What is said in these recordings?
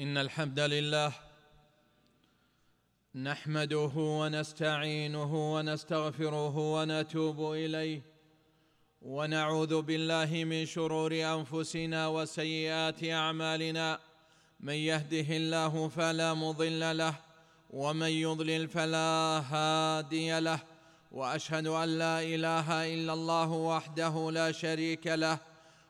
إن الحمد لله نحمده ونستعينه ونستغفره ونتوب إليه ونعوذ بالله من شرور أنفسنا وسيئات أعمالنا. من يهده الله فلا مضل له ومن يضلل فلا هادي له. وأشهد أن لا إله إلا الله وحده لا شريك له.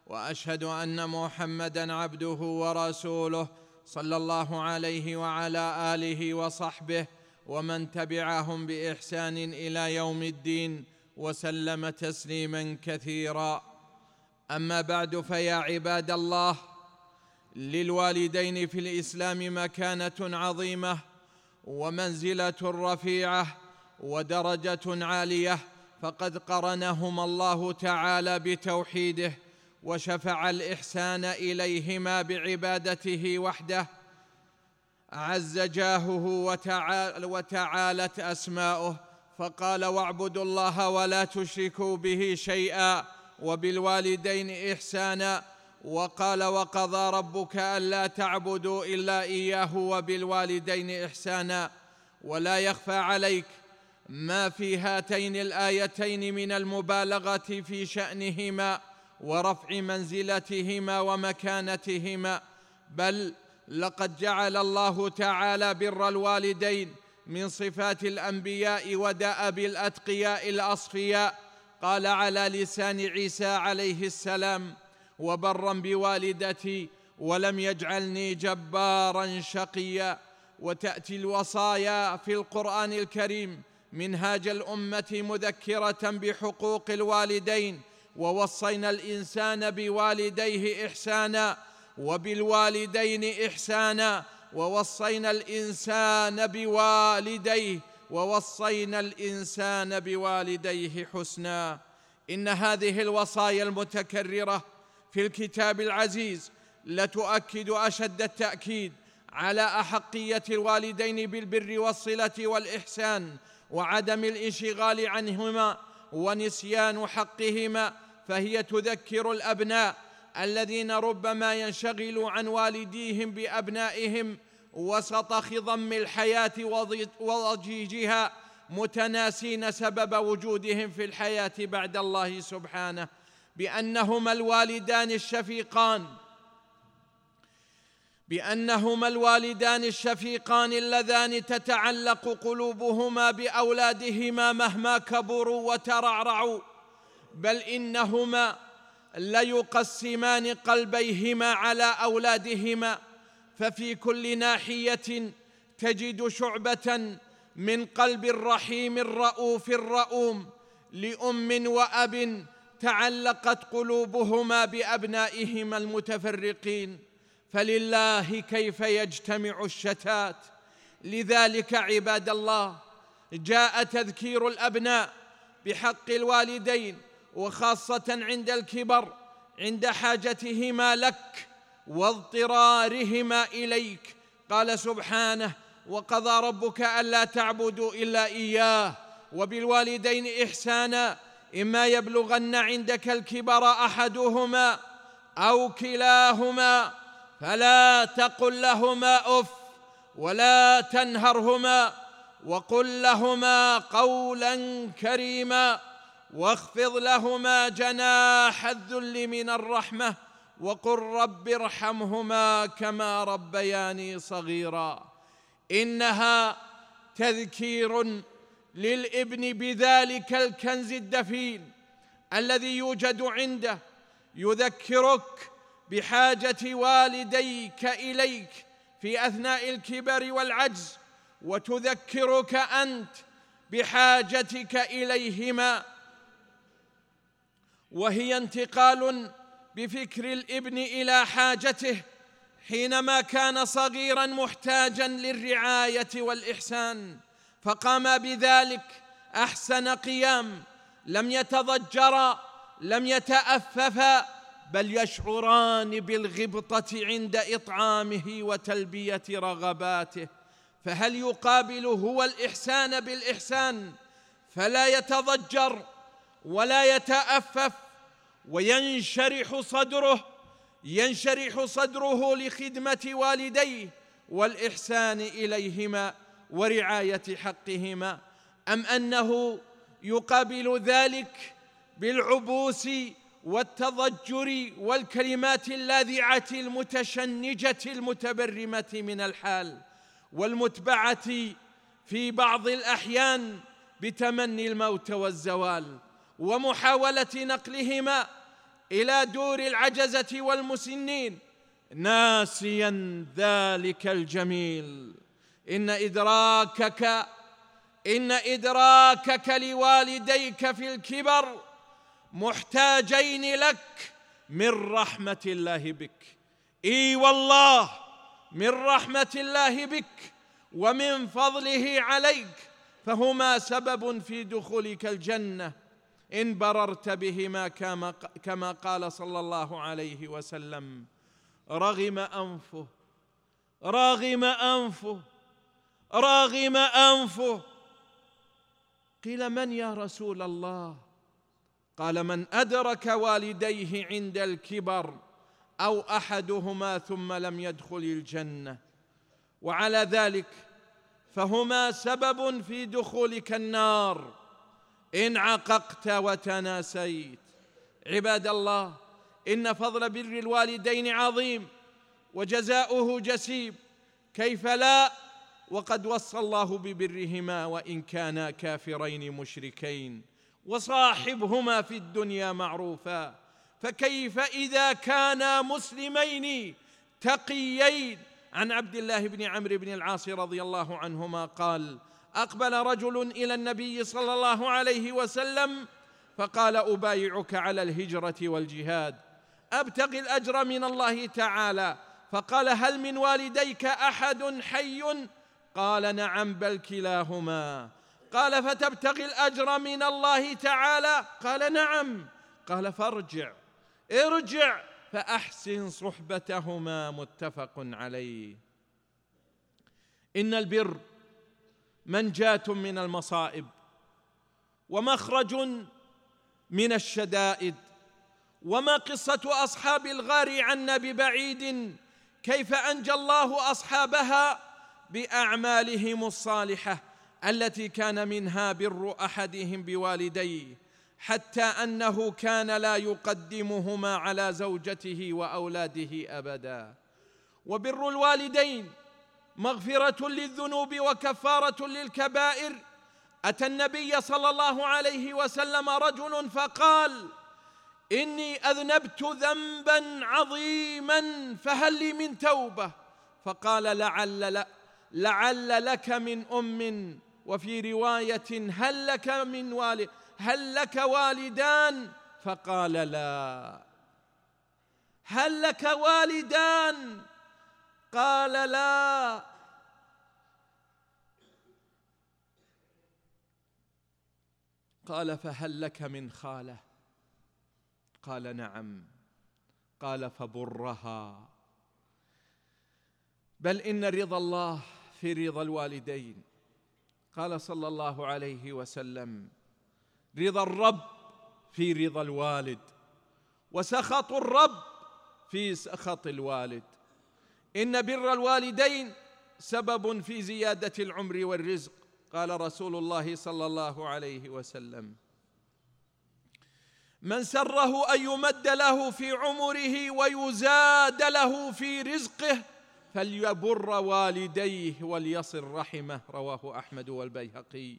وأشهد أن محمدا عبده ورسوله. صلى الله عليه وعلى آله وصحبه ومن تبعهم بإحسان إلى يوم الدين وسلم تسليما كثيرا. أما بعد فيا عباد الله للوالدين في الإسلام مكانة عظيمة ومنزلة رفيعة ودرجة عالية فقد قرنهما الله تعالى بتوحيده وشفع الإحسان إليهما بعبادته وحده عز جاهه وتعال وتعالت أسماؤه فقال واعبدوا الله ولا تشركوا به شيئا وبالوالدين إحسانا وقال وقضى ربك ألا تعبدوا إلا إياه وبالوالدين إحسانا ولا يخفى عليك. ما في هاتين الآيتين من المبالغة في شأنهما ورفع منزلتهما ومكانتهما بل لقد جعل الله تعالى بر الوالدين من صفات الأنبياء ودأب الاتقياء الأصفياء قال على لسان عيسى عليه السلام وبرا بوالدتي ولم يجعلني جبارا شقيا وتأتي الوصايا في القرآن الكريم منهاج الأمة مذكرة بحقوق الوالدين ووصينا الإنسان بوالديه إحسانا وبالوالدين إحسانا ووصينا الإنسان بوالديه ووصينا الإنسان بوالديه حسنا. إن هذه الوصايا المتكررة في الكتاب العزيز لتؤكد أشد التأكيد على أحقية الوالدين بالبر والصلة والإحسان وعدم الانشغال عنهما ونسيان حقهما فهي تذكر الأبناء الذين ربما ينشغلوا عن والديهم بأبنائهم وسط خضم الحياة وضجيجها متناسين سبب وجودهم في الحياة بعد الله سبحانه بأنهما الوالدان الشفيقان بأنهما الوالدان الشفيقان اللذان تتعلق قلوبهما بأولادهما مهما كبروا وترعرعوا. بل إنهما ليقسمان قلبيهما على أولادهما ففي كل ناحية تجد شعبة من قلب الرحيم الرؤوف الرؤوم لأم وأب تعلقت قلوبهما بأبنائهما المتفرقين. فلله كيف يجتمع الشتات؟ لذلك عباد الله جاء تذكير الأبناء بحق الوالدين وخاصة عند الكبر عند حاجتهما لك واضطرارهما إليك. قال سبحانه وقضى ربك ألا تعبدوا إلا إياه وبالوالدين إحسانا. إما يبلغن عندك الكبر أحدهما أو كلاهما فلا تقل لهما أف ولا تنهرهما وقل لهما قولا كريما. واخفض لهما جناح الذل من الرحمة وقل رب ارحمهما كما ربياني صغيرا. إنها تذكير للابن بذلك الكنز الدفين الذي يوجد عنده يذكرك بحاجة والديك إليك في أثناء الكبر والعجز وتذكرك أنت بحاجتك إليهما. وهي انتقال بفكر الابن إلى حاجته حينما كان صغيرا محتاجا للرعاية والإحسان فقام بذلك أحسن قيام. لم يتضجرا لم يتاففا بل يشعران بالغبطة عند إطعامه وتلبية رغباته. فهل يقابل هو الإحسان بالإحسان؟ فلا يتضجر ولا يتأفف. وينشرح صدره ينشرح صدره لخدمة والديه والإحسان إليهما ورعاية حقهما. أم أنه يقابل ذلك بالعبوس والتضجر والكلمات اللاذعة المتشنجة المتبرمة من الحال والمتبعة في بعض الأحيان بتمني الموت والزوال. ومحاولة نقلهما إلى دور العجزة والمسنين. ناسيا ذلك الجميل. إن إدراكك إن إدراكك لوالديك في الكبر محتاجين لك من رحمة الله بك. إي والله من رحمة الله بك ومن فضله عليك. فهما سبب في دخولك الجنة. إن بررت بهما كما قال صلى الله عليه وسلم. رغم أنفه راغم أنفه راغم أنفه. قيل من يا رسول الله؟ قال من أدرك والديه عند الكبر أو أحدهما ثم لم يدخل الجنة. وعلى ذلك فهما سبب في دخولك النار. إن عققت وتناسيت. عباد الله إن فضل بر الوالدين عظيم وجزاؤه جسيم. كيف لا؟ وقد وصى الله ببرهما وإن كانا كافرين مشركين. وصاحبهما في الدنيا معروفا. فكيف إذا كانا مسلمين تقيين؟ عن عبد الله بن عمرو بن العاص رضي الله عنهما قال أقبل رجل إلى النبي صلى الله عليه وسلم فقال أبايعك على الهجرة والجهاد ابتغي الأجر من الله تعالى. فقال هل من والديك أحد حي؟ قال نعم بل كلاهما. قال فتبتغي الأجر من الله تعالى؟ قال نعم. قال فارجع. ارجع فأحسن صحبتهما متفق عليه. إن البر منجاة من المصائب ومخرج من الشدائد وما قصة أصحاب الغار عنا ببعيد كيف أنجى الله أصحابها بأعمالهم الصالحة التي كان منها بر أحدهم بوالديه حتى أنه كان لا يقدمهما على زوجته وأولاده أبدا. وبر الوالدين مغفرة للذنوب وكفارة للكبائر. أتى النبي صلى الله عليه وسلم رجل فقال إني أذنبت ذنبا عظيما فهل لي من توبة؟ فقال لعل لعل لك من أم وفي رواية هل لك من والد هل لك والدان؟ فقال لا. هل لك والدان؟ قال لا. قال فهل لك من خالة؟ قال نعم. قال فبرها. بل إن رضا الله في رضا الوالدين. قال صلى الله عليه وسلم رضا الرب في رضا الوالد وسخط الرب في سخط الوالد. إن بر الوالدين سبب في زيادة العمر والرزق قال رسول الله صلى الله عليه وسلم. من سره أن يمد له في عمره ويزاد له في رزقه فليبر والديه وليصل رحمه رواه أحمد والبيهقي.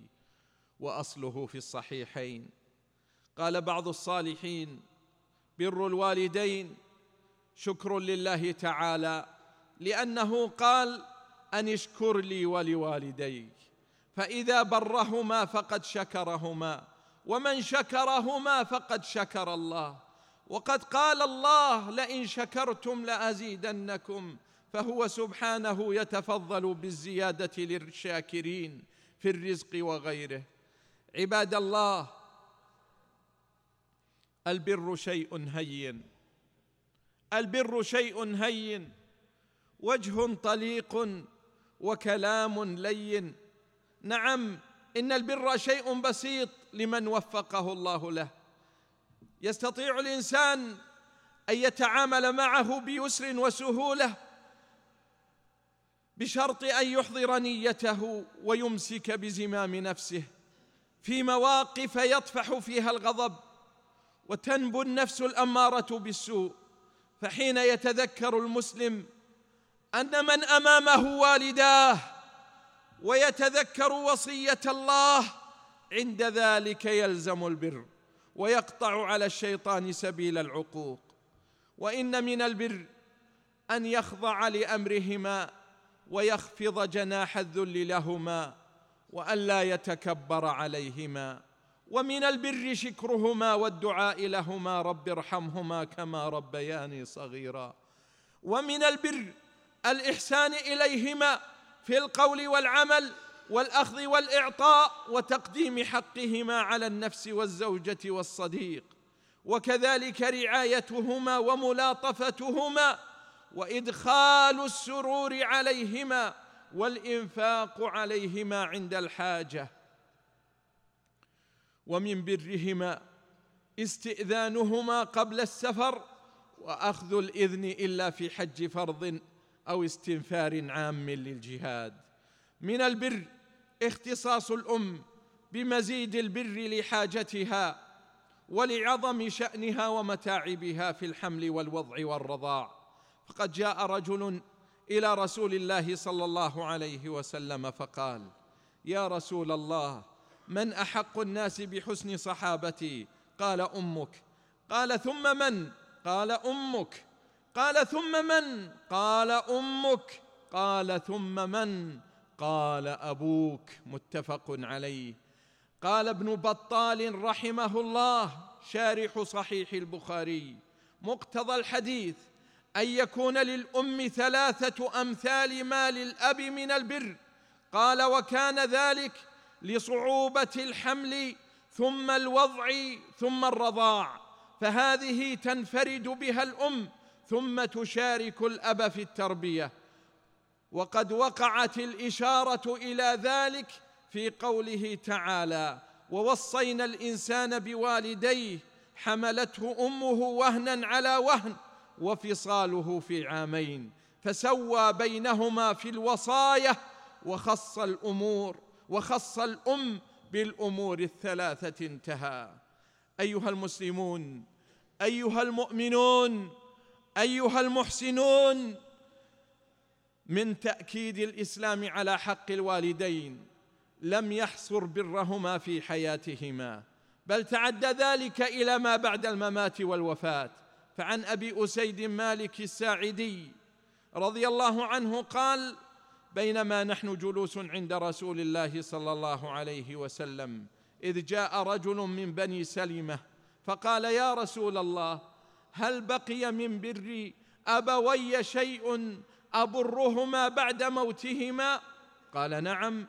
وأصله في الصحيحين. قال بعض الصالحين بر الوالدين شكر لله تعالى لأنه قال أن اشكر لي ولوالديك فإذا برهما فقد شكرهما ومن شكرهما فقد شكر الله. وقد قال الله لئن شكرتم لأزيدنكم فهو سبحانه يتفضل بالزيادة للشاكرين في الرزق وغيره. عباد الله البر شيء هين البر شيء هين. وجه طليق وكلام لين. نعم إن البر شيء بسيط لمن وفقه الله له. يستطيع الإنسان أن يتعامل معه بيسر وسهولة بشرط أن يحضر نيته ويمسك بزمام نفسه. في مواقف يطفح فيها الغضب وتنبو النفس الأمارة بالسوء فحين يتذكر المسلم أن من أمامه والداه ويتذكر وصية الله عند ذلك يلزم البر ويقطع على الشيطان سبيل العقوق. وإن من البر أن يخضع لأمرهما ويخفض جناح الذل لهما وأن لا يتكبر عليهما. ومن البر شكرهما والدعاء لهما رب ارحمهما كما ربياني صغيرا. ومن البر الإحسان إليهما في القول والعمل والأخذ والإعطاء وتقديم حقهما على النفس والزوجة والصديق وكذلك رعايتهما وملاطفتهما وإدخال السرور عليهما والإنفاق عليهما عند الحاجة. ومن برهما استئذانهما قبل السفر وأخذ الإذن إلا في حج فرض أو استنفار عام للجهاد. من البر اختصاص الأم بمزيد البر لحاجتها ولعظم شأنها ومتاعبها في الحمل والوضع والرضاع. فقد جاء رجل إلى رسول الله صلى الله عليه وسلم فقال يا رسول الله من أحق الناس بحسن صحابتي؟ قال أمك. قال ثم من؟ قال أمك. قال ثم من؟ قال أمك. قال ثم من؟ قال أبوك. متفق عليه. قال ابن بطال رحمه الله شارح صحيح البخاري. مقتضى الحديث أن يكون للأم ثلاثة أمثال ما للاب من البر. قال وكان ذلك لصعوبة الحمل ثم الوضع ثم الرضاع. فهذه تنفرد بها الأم ثم تشارك الأب في التربية. وقد وقعت الإشارة إلى ذلك في قوله تعالى ووصينا الإنسان بوالديه حملته أمه وهنا على وهن وفصاله في عامين فسوى بينهما في الوصايه وخص الأمور وخص الأم بالأمور الثلاثة انتهى. أيها المسلمون أيها المؤمنون أيها المحسنون من تأكيد الإسلام على حق الوالدين لم يحصر برهما في حياتهما بل تعدى ذلك إلى ما بعد الممات والوفاة. فعن أبي أسيد مالك الساعدي رضي الله عنه قال بينما نحن جلوس عند رسول الله صلى الله عليه وسلم إذ جاء رجل من بني سلمة فقال يا رسول الله هل بقي من بري أبوي شيء أبرهما بعد موتهما؟ قال نعم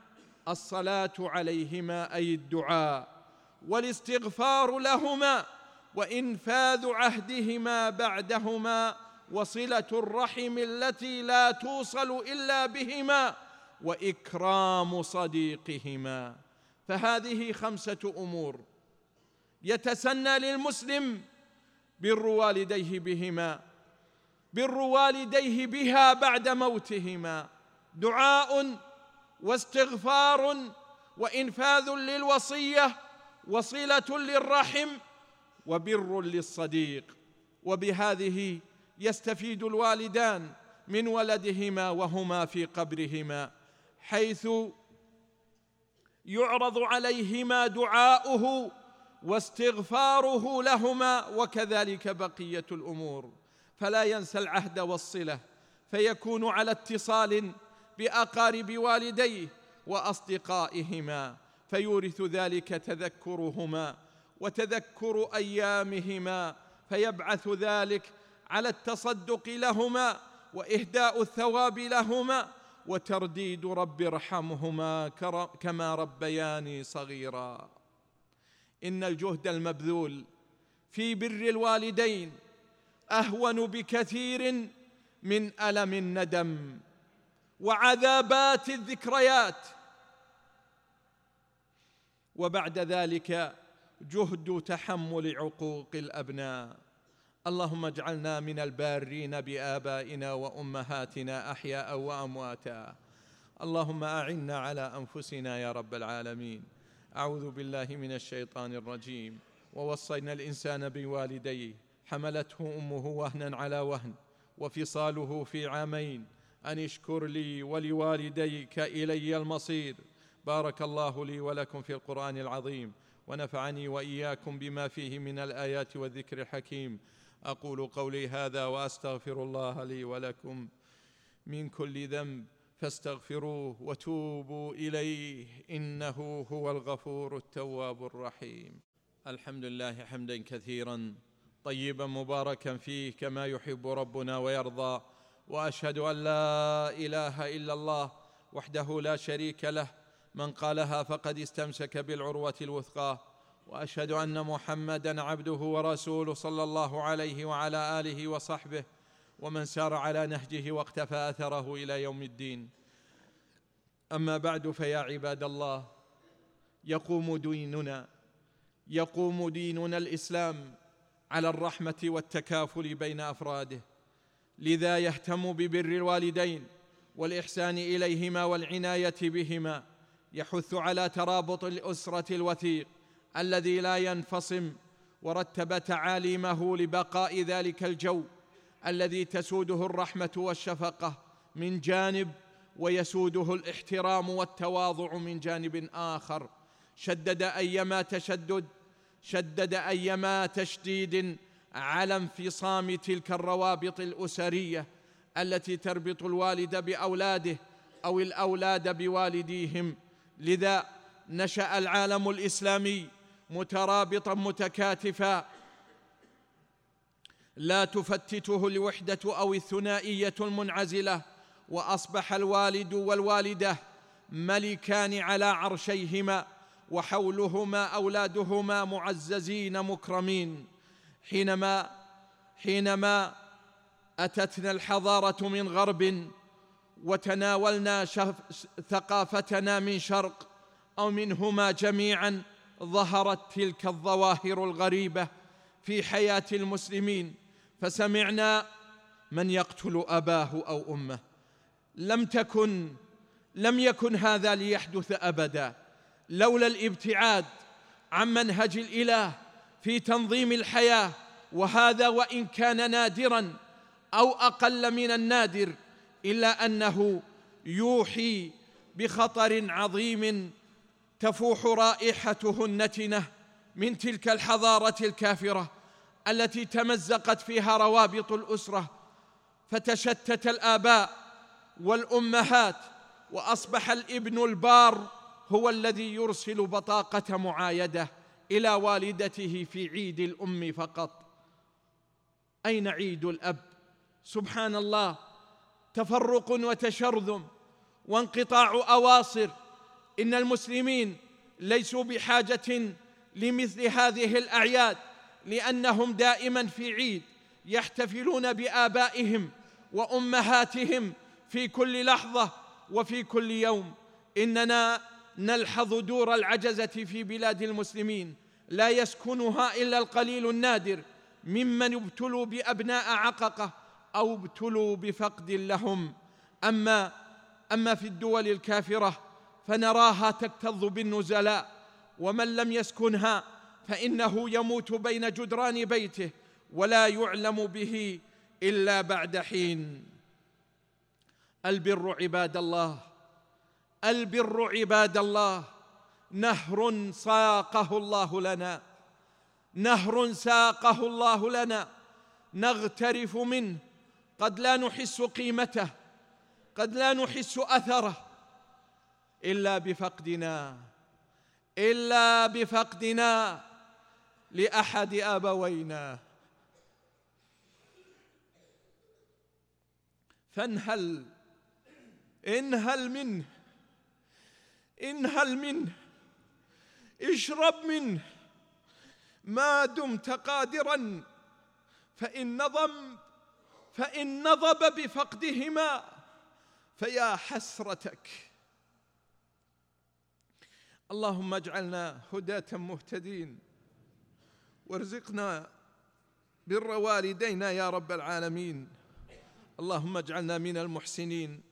الصلاة عليهما أي الدعاء والاستغفار لهما وإنفاذ عهدهما بعدهما وصلة الرحم التي لا توصل إلا بهما وإكرام صديقهما. فهذه خمسة أمور. يتسنى للمسلم بر والديه بهما بر والديه بها بعد موتهما. دعاء واستغفار وإنفاذ للوصية وصلة للرحم وبر للصديق. وبهذه يستفيد الوالدان من ولدهما وهما في قبرهما حيث يعرض عليهما دعاؤه واستغفاره لهما وكذلك بقية الأمور. فلا ينسى العهد والصلة فيكون على اتصال بأقارب والديه وأصدقائهما فيورث ذلك تذكرهما وتذكر أيامهما فيبعث ذلك على التصدق لهما وإهداء الثواب لهما وترديد رب ارحمهما كما ربياني صغيرا. إن الجهد المبذول في بر الوالدين أهون بكثير من ألم الندم وعذابات الذكريات. وبعد ذلك جهد تحمل عقوق الأبناء. اللهم اجعلنا من البارين بآبائنا وأمهاتنا أحياء وأمواتا. اللهم أعنا على أنفسنا يا رب العالمين. أعوذ بالله من الشيطان الرجيم. ووصينا الإنسان بوالديه. حملته أمه وهنا على وهن وفصاله في عامين. أن اشكر لي ولوالديك إلي المصير. بارك الله لي ولكم في القرآن العظيم. ونفعني وإياكم بما فيه من الآيات والذكر الحكيم. أقول قولي هذا وأستغفر الله لي ولكم من كل ذنب. فاستغفروه وتوبوا إليه إنه هو الغفور التواب الرحيم. الحمد لله حمدا كثيرا طيبا مباركا فيه كما يحب ربنا ويرضى وأشهد أن لا إله إلا الله وحده لا شريك له. من قالها فقد استمسك بالعروة الوثقى. وأشهد أن محمدا عبده ورسوله صلى الله عليه وعلى آله وصحبه. ومن سار على نهجه واقتفى أثره إلى يوم الدين. أما بعد فيا عباد الله يقوم ديننا يقوم ديننا الإسلام على الرحمة والتكافل بين أفراده. لذا يهتم ببر الوالدين والإحسان إليهما والعناية بهما. يحث على ترابط الأسرة الوثيق الذي لا ينفصم ورتب تعاليمه لبقاء ذلك الجو. الذي تسوده الرحمة والشفقة من جانب ويسوده الاحترام والتواضع من جانب آخر. شدد أيما تشدد شدد أيما تشديد على انفصام تلك الروابط الأسرية التي تربط الوالد بأولاده أو الأولاد بوالديهم. لذا نشأ العالم الإسلامي مترابطا متكاتفا لا تفتته الوحدة أو الثنائية المنعزلة وأصبح الوالد والوالدة ملكان على عرشيهما وحولهما أولادهما معززين مكرمين. حينما حينما أتتنا الحضارة من غرب وتناولنا ثقافتنا من شرق أو منهما جميعا ظهرت تلك الظواهر الغريبة في حياة المسلمين. فسمعنا من يقتل أباه أو أمه. لم تكن لم يكن هذا ليحدث أبدا. لولا الابتعاد عن منهج الإله في تنظيم الحياة وهذا وإن كان نادرا أو أقل من النادر إلا أنه يوحي بخطر عظيم تفوح رائحته النتنة من تلك الحضارة الكافرة. التي تمزقت فيها روابط الأسرة فتشتت الآباء والأمهات وأصبح الإبن البار هو الذي يرسل بطاقة معايدة إلى والدته في عيد الأم فقط. أين عيد الأب؟ سبحان الله تفرق وتشرذم وانقطاع أواصر. إن المسلمين ليسوا بحاجة لمثل هذه الأعياد. لأنهم دائما في عيد يحتفلون بآبائهم وأمهاتهم في كل لحظة وفي كل يوم. إننا نلحظ دور العجزة في بلاد المسلمين. لا يسكنها إلا القليل النادر ممن ابتلوا بأبناء عققة أو ابتلوا بفقد لهم. أما أما في الدول الكافرة فنراها تكتظ بالنزلاء ومن لم يسكنها فإنه يموت بين جدران بيته ولا يعلم به إلا بعد حين. البر عباد الله البر عباد الله نهر ساقه الله لنا نهر ساقه الله لنا نغترف منه قد لا نحس قيمته قد لا نحس أثره إلا بفقدنا إلا بفقدنا. لأحد أبوينا. فانهل انهل منه انهل منه اشرب منه ما دمت قادرا فإن نظم فإن نضب بفقدهما فيا حسرتك. اللهم اجعلنا هداة مهتدين. وارزقنا بر والدينا يا رب العالمين. اللهم اجعلنا من المحسنين.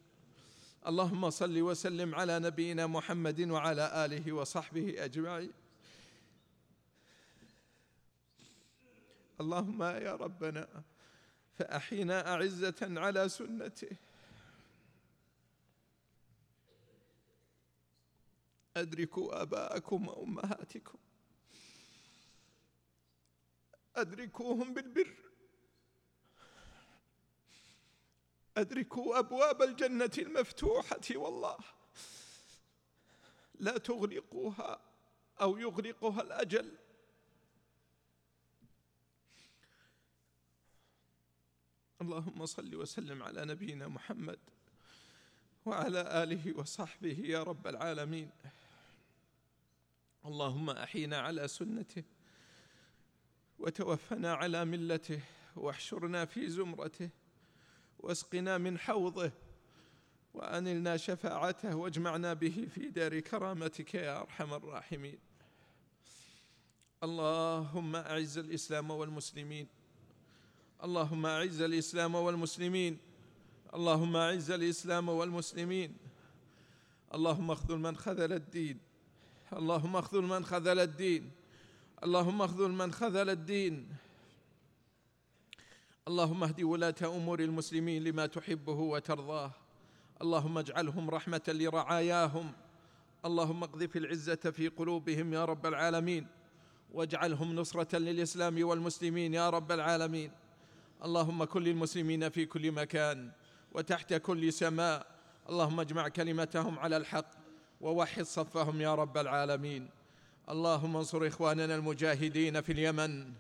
اللهم صل وسلم على نبينا محمد وعلى آله وصحبه أجمعين. اللهم يا ربنا فأحينا أعزة على سنته. أدركوا آباءكم وأمهاتكم. أدركوهم بالبر. أدركوا أبواب الجنة المفتوحة والله. لا تغلقوها أو يغلقها الأجل. اللهم صل وسلم على نبينا محمد وعلى آله وصحبه يا رب العالمين. اللهم أحينا على سنته وتوفنا على ملته واحشرنا في زمرته واسقنا من حوضه وأنلنا شفاعته واجمعنا به في دار كرامتك يا أرحم الراحمين. اللهم أعز الإسلام والمسلمين. اللهم أعز الإسلام والمسلمين. اللهم أعز الإسلام والمسلمين. اللهم اخذل من خذل الدين. اللهم اخذل من خذل الدين. اللهم اخذل من خذل الدين. اللهم اهد ولاة أمور المسلمين لما تحبه وترضاه. اللهم اجعلهم رحمة لرعاياهم. اللهم اقذف العزة في قلوبهم يا رب العالمين. واجعلهم نصرة للإسلام والمسلمين يا رب العالمين. اللهم كن للمسلمين في كل مكان وتحت كل سماء. اللهم اجمع كلمتهم على الحق ووحد صفهم يا رب العالمين. اللهم انصر إخواننا المجاهدين في اليمن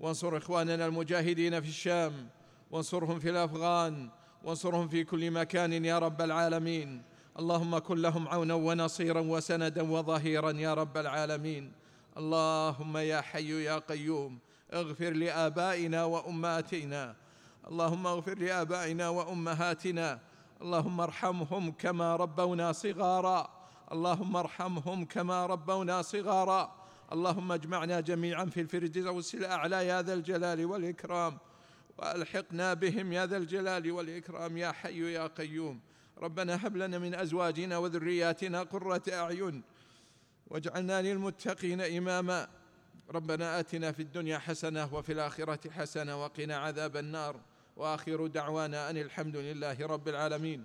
وانصر إخواننا المجاهدين في الشام وانصرهم في الأفغان وانصرهم في كل مكان يا رب العالمين. اللهم كن لهم عونا ونصيرا وسندا وظهيرا يا رب العالمين. اللهم يا حي يا قيوم اغفر لآبائنا وأمهاتنا اللهم اغفر لآبائنا وأمهاتنا. اللهم ارحمهم كما ربونا صغارا. اللهم ارحمهم كما ربونا صغارا. اللهم اجمعنا جميعا في الفردوس الأعلى يا ذا الجلال والإكرام. وألحقنا بهم يا ذا الجلال والإكرام يا حي يا قيوم. ربنا هب لنا من أزواجنا وذرياتنا قرة أعين. واجعلنا للمتقين إماما. ربنا آتنا في الدنيا حسنة وفي الآخرة حسنة وقنا عذاب النار. وآخر دعوانا أن الحمد لله رب العالمين.